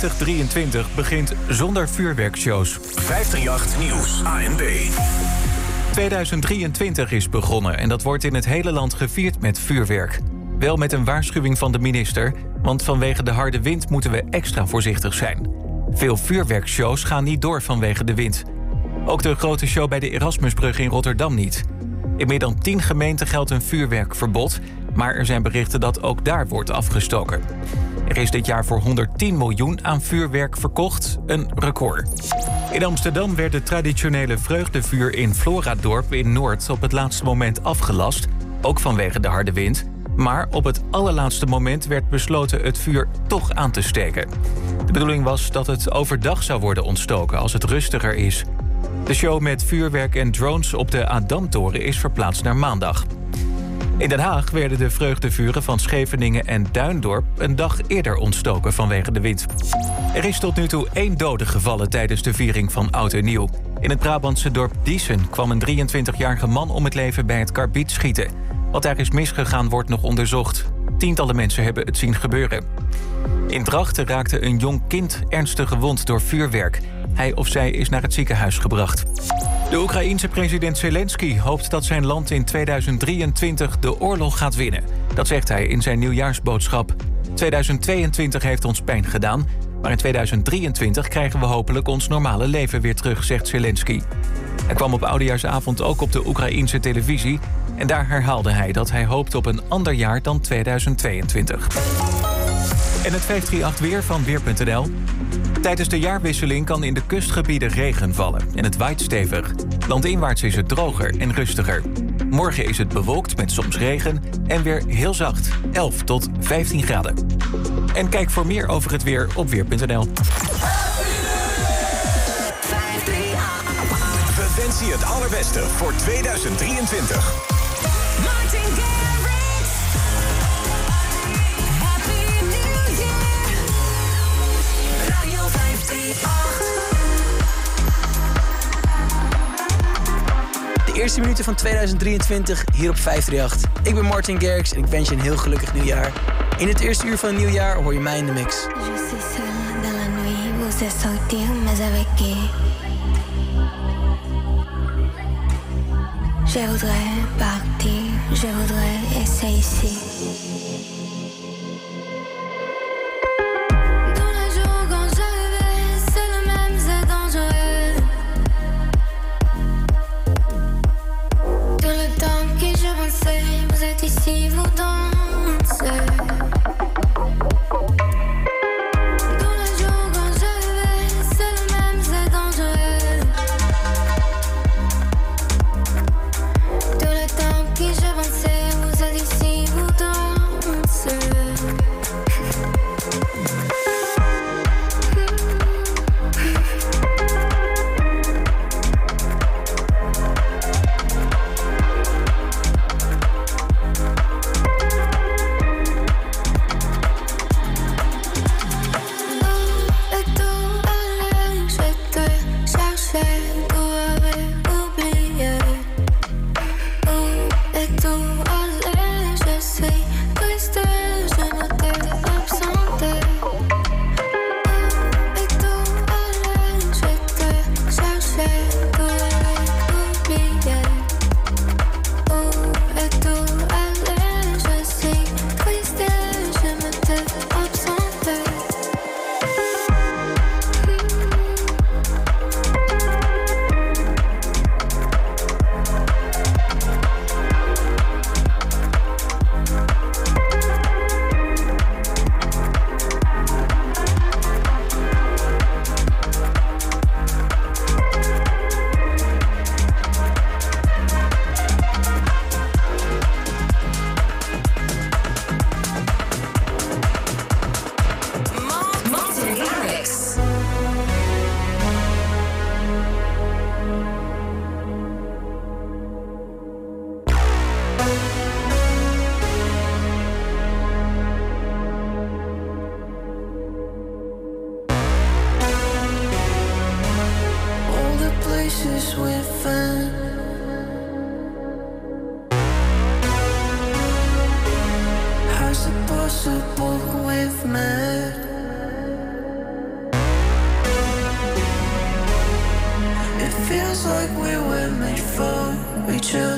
2023 begint zonder vuurwerkshows. 538 Nieuws, ANB. 2023 is begonnen en dat wordt in het hele land gevierd met vuurwerk. Wel met een waarschuwing van de minister, want vanwege de harde wind moeten we extra voorzichtig zijn. Veel vuurwerkshows gaan niet door vanwege de wind. Ook de grote show bij de Erasmusbrug in Rotterdam niet. In meer dan 10 gemeenten geldt een vuurwerkverbod, maar er zijn berichten dat ook daar wordt afgestoken. Er is dit jaar voor 110 miljoen aan vuurwerk verkocht, een record. In Amsterdam werd de traditionele vreugdevuur in Floradorp in Noord op het laatste moment afgelast, ook vanwege de harde wind. Maar op het allerlaatste moment werd besloten het vuur toch aan te steken. De bedoeling was dat het overdag zou worden ontstoken als het rustiger is. De show met vuurwerk en drones op de Adamtoren is verplaatst naar maandag. In Den Haag werden de vreugdevuren van Scheveningen en Duindorp een dag eerder ontstoken vanwege de wind. Er is tot nu toe één dode gevallen tijdens de viering van Oud en Nieuw. In het Brabantse dorp Diesen kwam een 23-jarige man om het leven bij het karbiet schieten. Wat daar is misgegaan wordt nog onderzocht. Tientallen mensen hebben het zien gebeuren. In Drachten raakte een jong kind ernstig gewond door vuurwerk. Hij of zij is naar het ziekenhuis gebracht. De Oekraïense president Zelensky hoopt dat zijn land in 2023 de oorlog gaat winnen. Dat zegt hij in zijn nieuwjaarsboodschap. 2022 heeft ons pijn gedaan, maar in 2023 krijgen we hopelijk ons normale leven weer terug, zegt Zelensky. Hij kwam op oudejaarsavond ook op de Oekraïense televisie en daar herhaalde hij dat hij hoopt op een ander jaar dan 2022. En het 538 weer van Weer.nl. Tijdens de jaarwisseling kan in de kustgebieden regen vallen en het waait stevig. Landinwaarts is het droger en rustiger. Morgen is het bewolkt met soms regen en weer heel zacht, 11 tot 15 graden. En kijk voor meer over het weer op Weer.nl. We wensen je het allerbeste voor 2023. Eerste minuten van 2023 hier op 538. Ik ben Martin Garrix en ik wens je een heel gelukkig nieuwjaar. In het eerste uur van het nieuwjaar hoor je mij in de mix. Je voudrais partir, je voudrais essayer ici.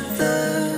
The.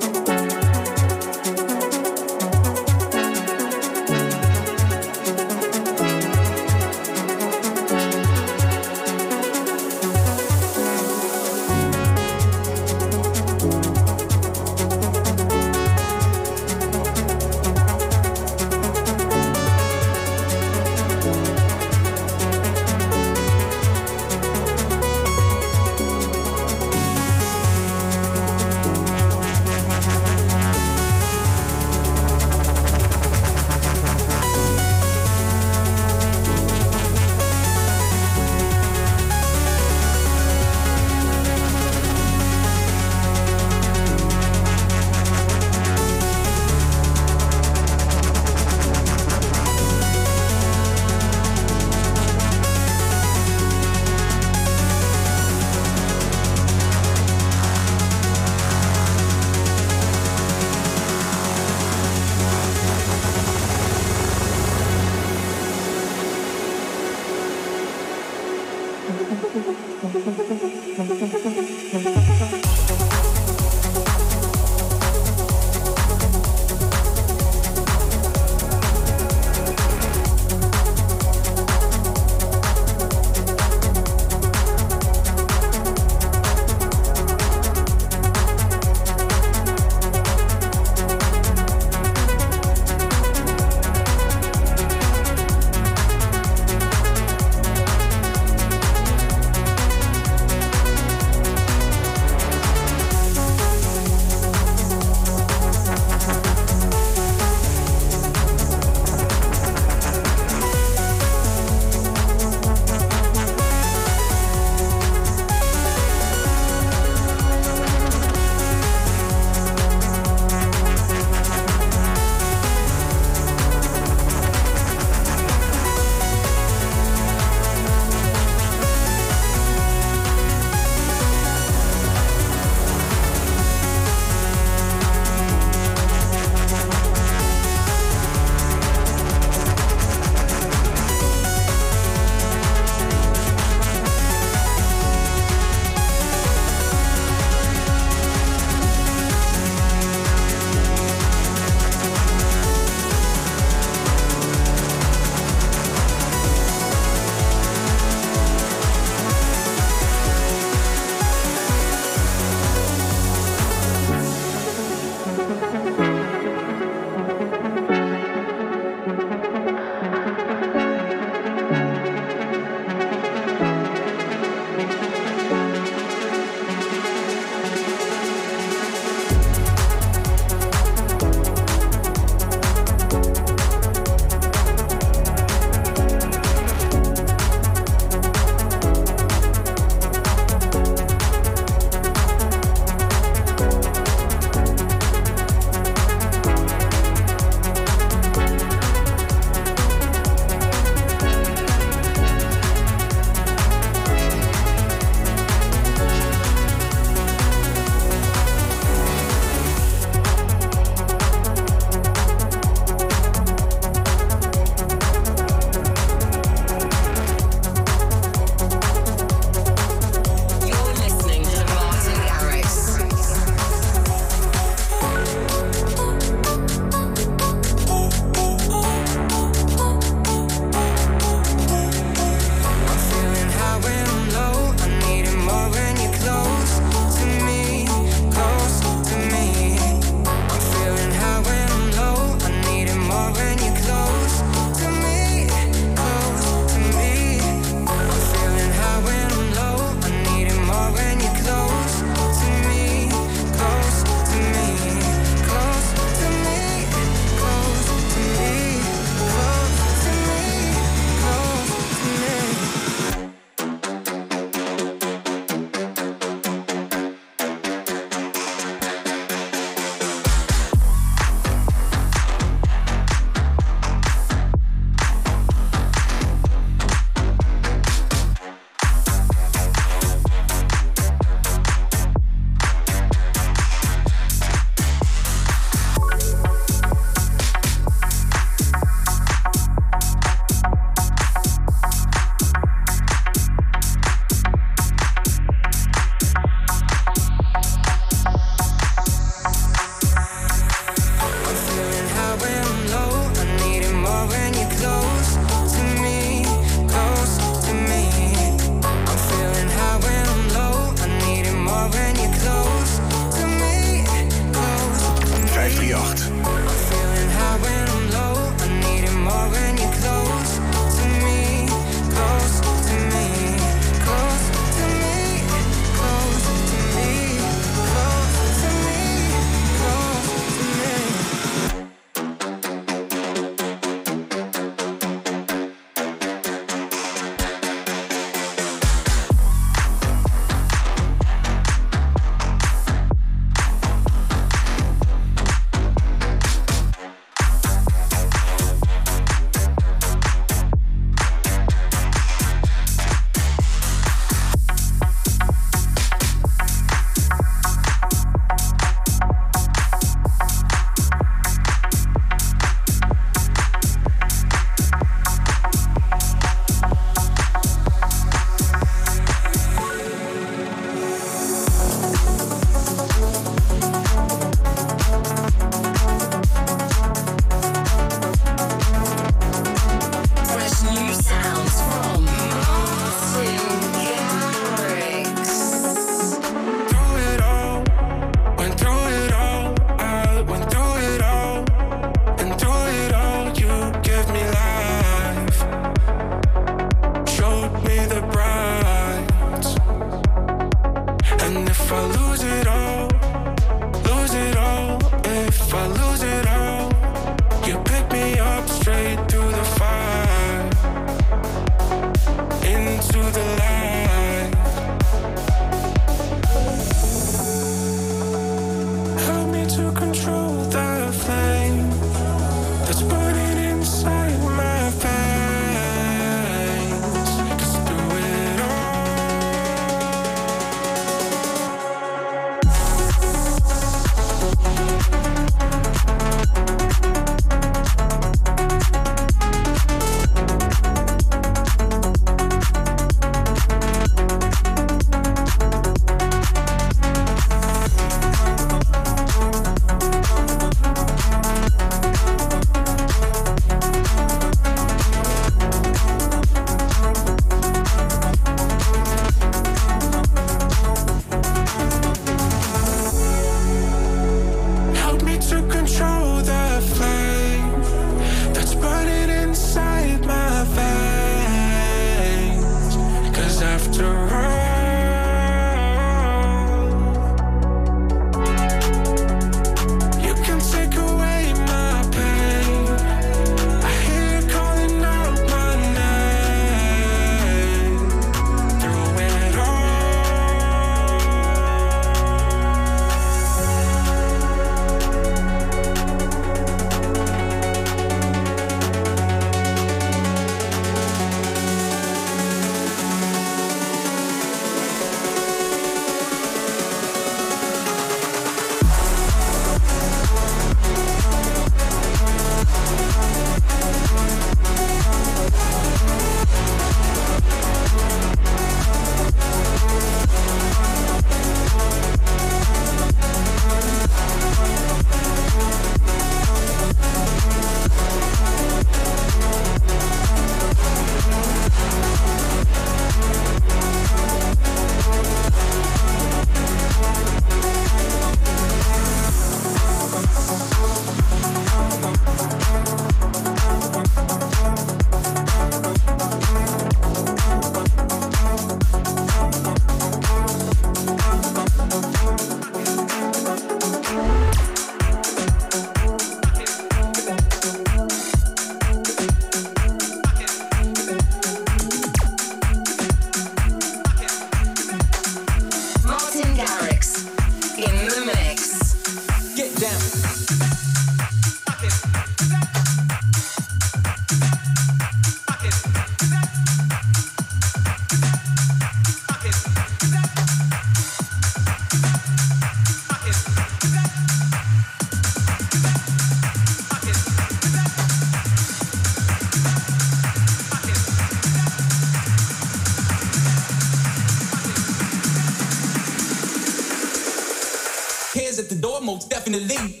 in the league.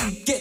Get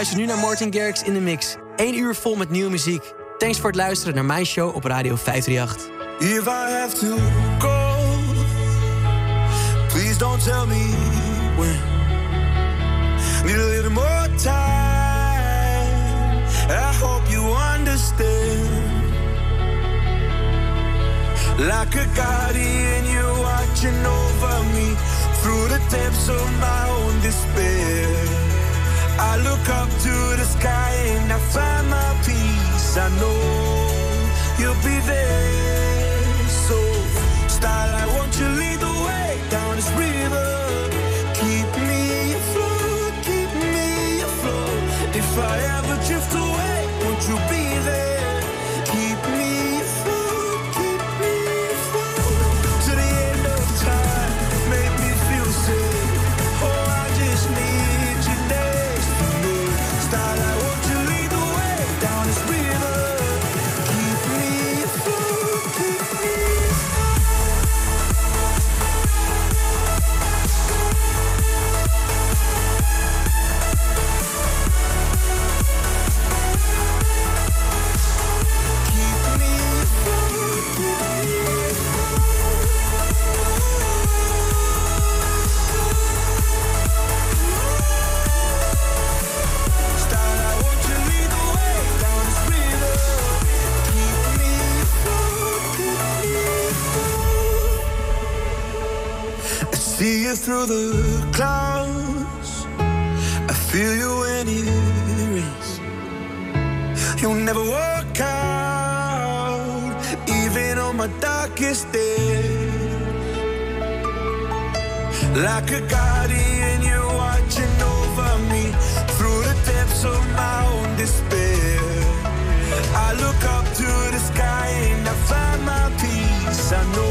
luistert nu naar Martin Garrix in de mix. 1 uur vol met nieuwe muziek. Thanks voor het luisteren naar mijn show op Radio 538. If I have to go, please don't tell me when. Need a little more time. I hope you understand. Like a guardian, you're watching over me through the depths of my own despair. I look up to the sky and I find my peace. I know you'll be there. You through the clouds. I feel you when it rains. You'll never walk out, even on my darkest days. Like a guardian, you're watching over me through the depths of my own despair. I look up to the sky and I find my peace. I know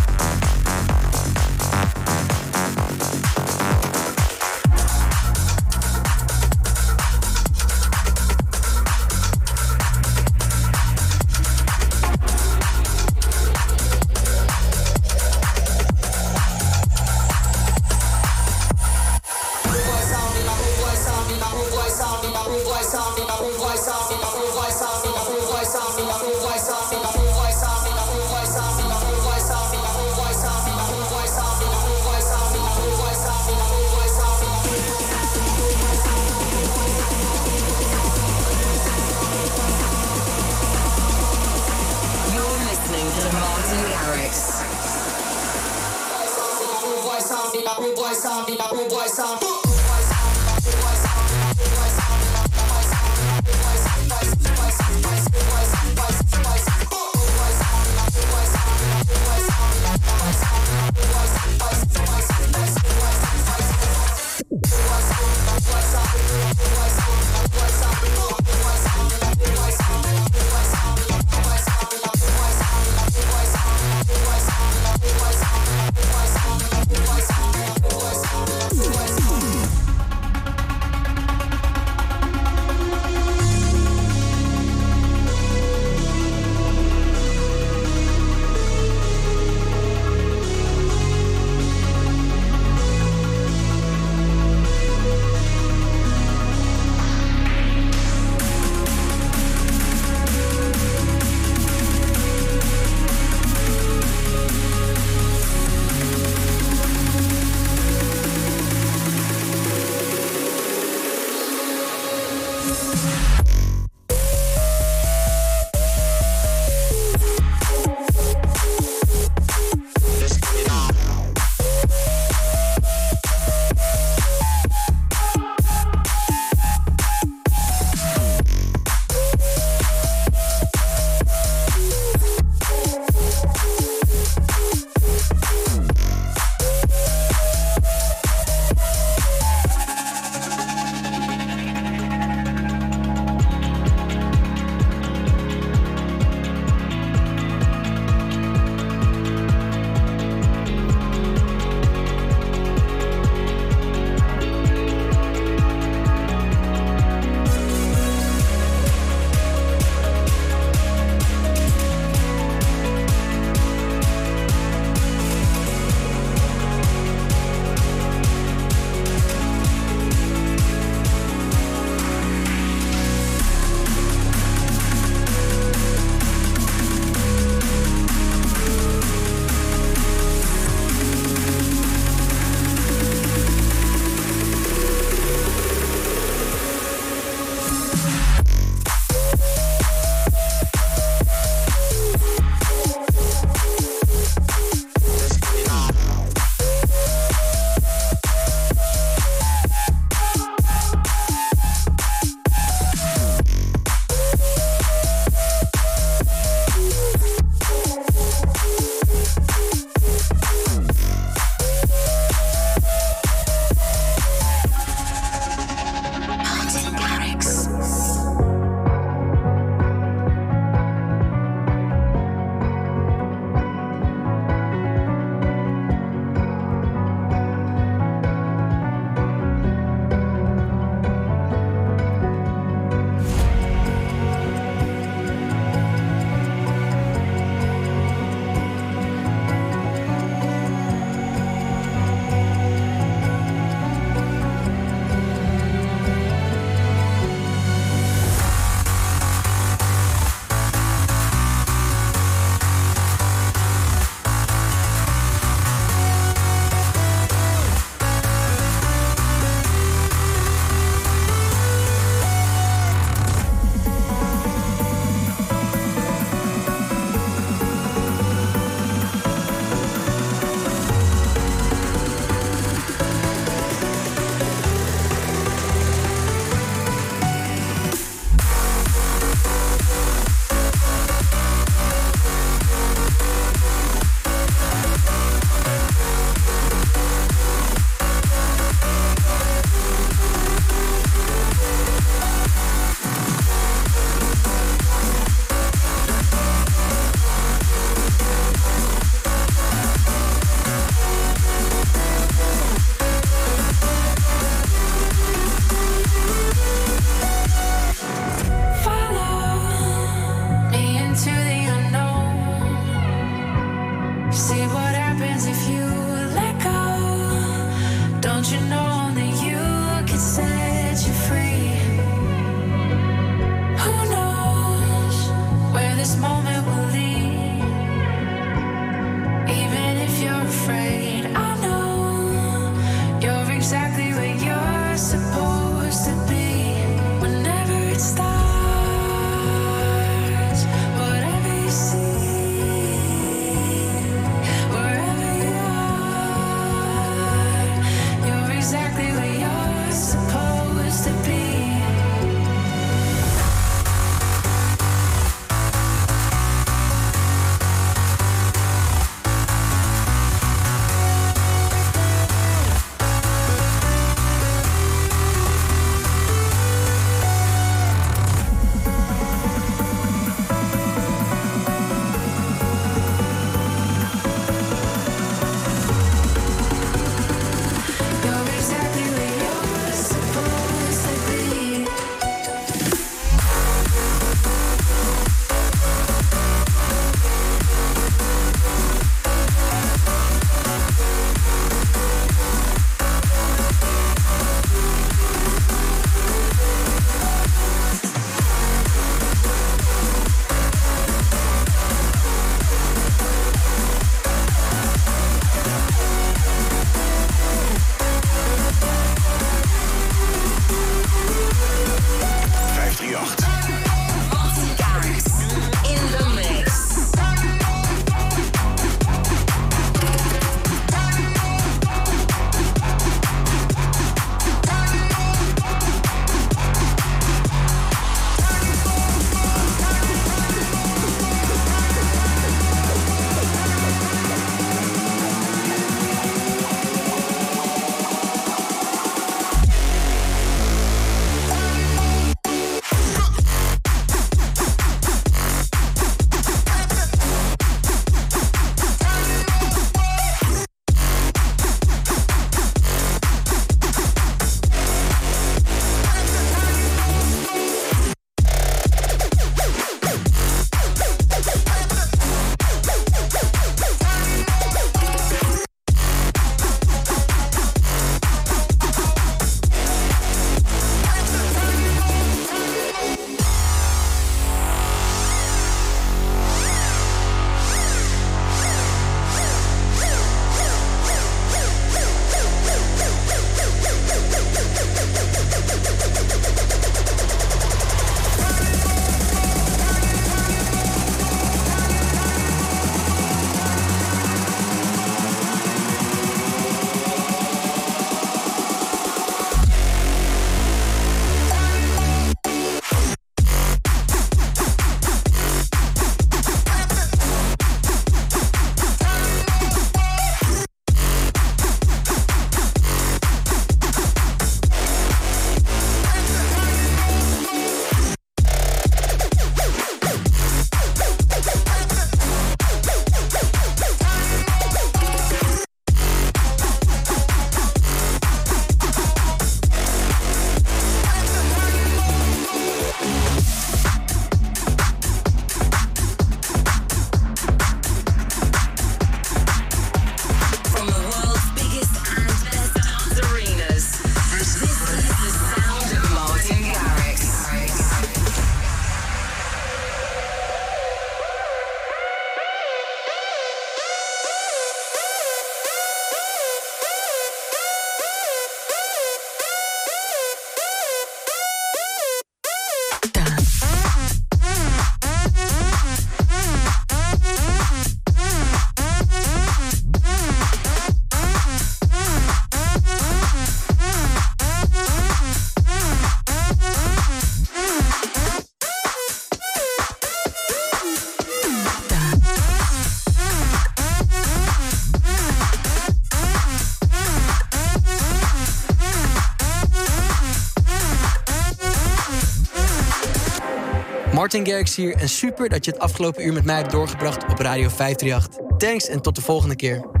Martin Garrix hier en super dat je het afgelopen uur met mij hebt doorgebracht op Radio 538. Thanks en tot de volgende keer.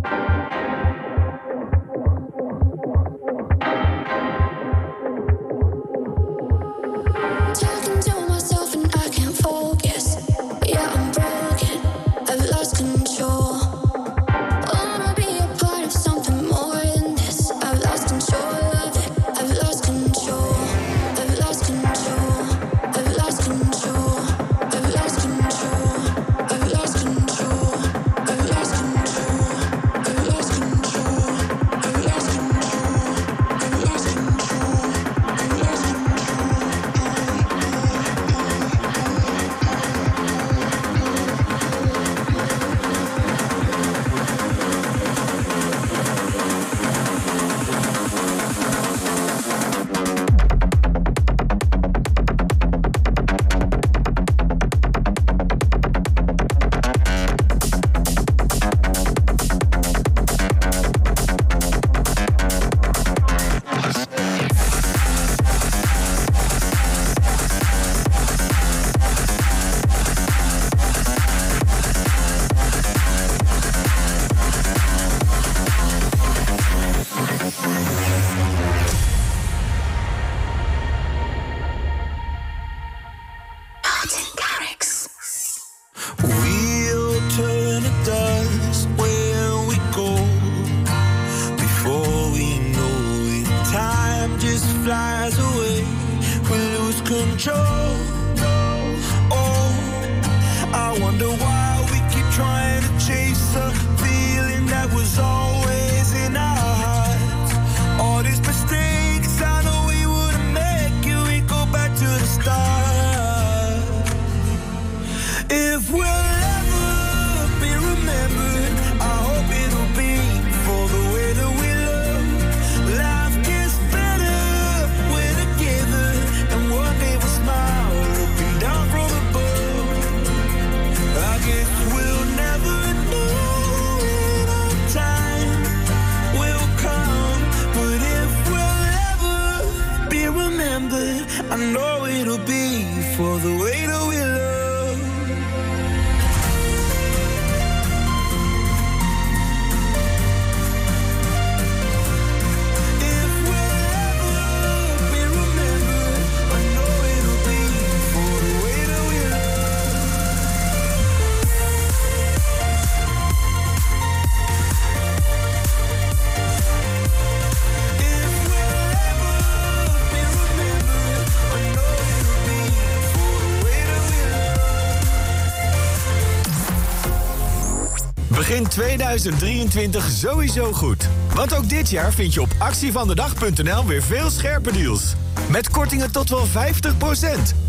2023 sowieso goed. Want ook dit jaar vind je op actievandedag.nl weer veel scherpe deals. Met kortingen tot wel 50%.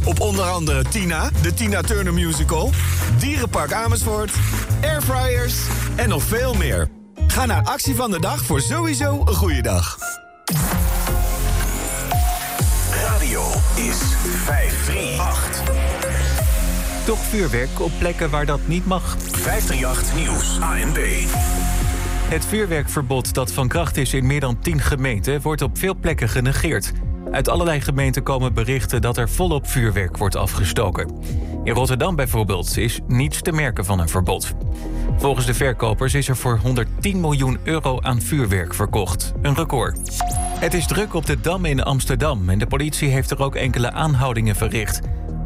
Op onder andere Tina, de Tina Turner Musical... Dierenpark Amersfoort, airfryers en nog veel meer. Ga naar Actie van de Dag voor sowieso een goede dag. Radio is 538. Toch vuurwerk op plekken waar dat niet mag. 538 Nieuws, ANB. Het vuurwerkverbod dat van kracht is in meer dan 10 gemeenten wordt op veel plekken genegeerd. Uit allerlei gemeenten komen berichten dat er volop vuurwerk wordt afgestoken. In Rotterdam bijvoorbeeld is niets te merken van een verbod. Volgens de verkopers is er voor 110 miljoen euro aan vuurwerk verkocht. Een record. Het is druk op de Dam in Amsterdam en de politie heeft er ook enkele aanhoudingen verricht.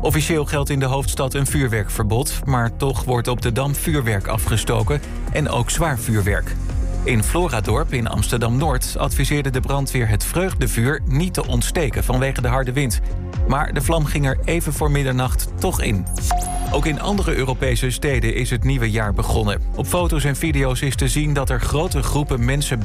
Officieel geldt in de hoofdstad een vuurwerkverbod, maar toch wordt op de Dam vuurwerk afgestoken en ook zwaar vuurwerk. In Floradorp in Amsterdam-Noord adviseerde de brandweer het vreugdevuur niet te ontsteken vanwege de harde wind. Maar de vlam ging er even voor middernacht toch in. Ook in andere Europese steden is het nieuwe jaar begonnen. Op foto's en video's is te zien dat er grote groepen mensen bij